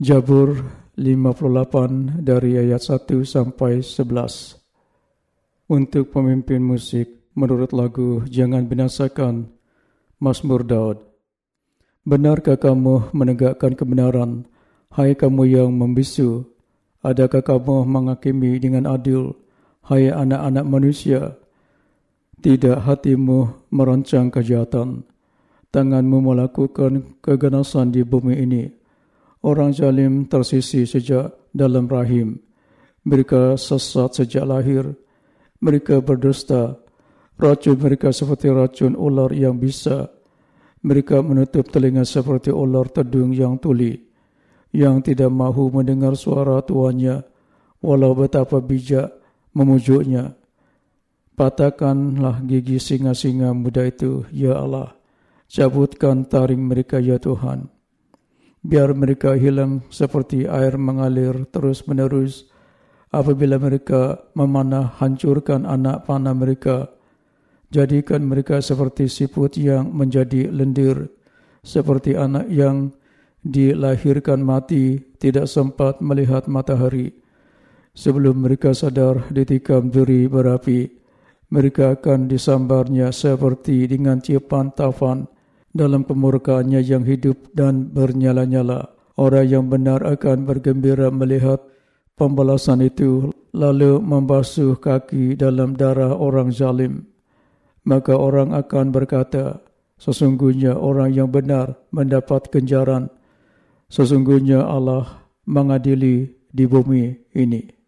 Jabur 58 dari ayat 1 sampai 11. Untuk pemimpin musik menurut lagu Jangan Binasakan Mazmur Daud. Benarkah kamu menegakkan kebenaran, hai kamu yang membisu? Adakah kamu menghakimi dengan adil, hai anak-anak manusia? Tidak hatimu merancang kejahatan, tanganmu melakukan keganasan di bumi ini. Orang zalim tersisi sejak dalam rahim. Mereka sesat sejak lahir. Mereka berdusta. Racun mereka seperti racun ular yang bisa. Mereka menutup telinga seperti ular tedung yang tuli. Yang tidak mahu mendengar suara tuannya. Walau betapa bijak memujuknya. Patahkanlah gigi singa-singa muda itu, Ya Allah. Cabutkan taring mereka, Ya Tuhan biar mereka hilang seperti air mengalir terus-menerus. Apabila mereka memanah hancurkan anak panah mereka. Jadikan mereka seperti siput yang menjadi lendir seperti anak yang dilahirkan mati tidak sempat melihat matahari. Sebelum mereka sadar ditikam duri berapi. Mereka akan disambarnya seperti dengan ciupan tafan dalam kemurkaannya yang hidup dan bernyala-nyala. Orang yang benar akan bergembira melihat pembalasan itu lalu membasuh kaki dalam darah orang zalim. Maka orang akan berkata, sesungguhnya orang yang benar mendapat kenjaran. Sesungguhnya Allah mengadili di bumi ini.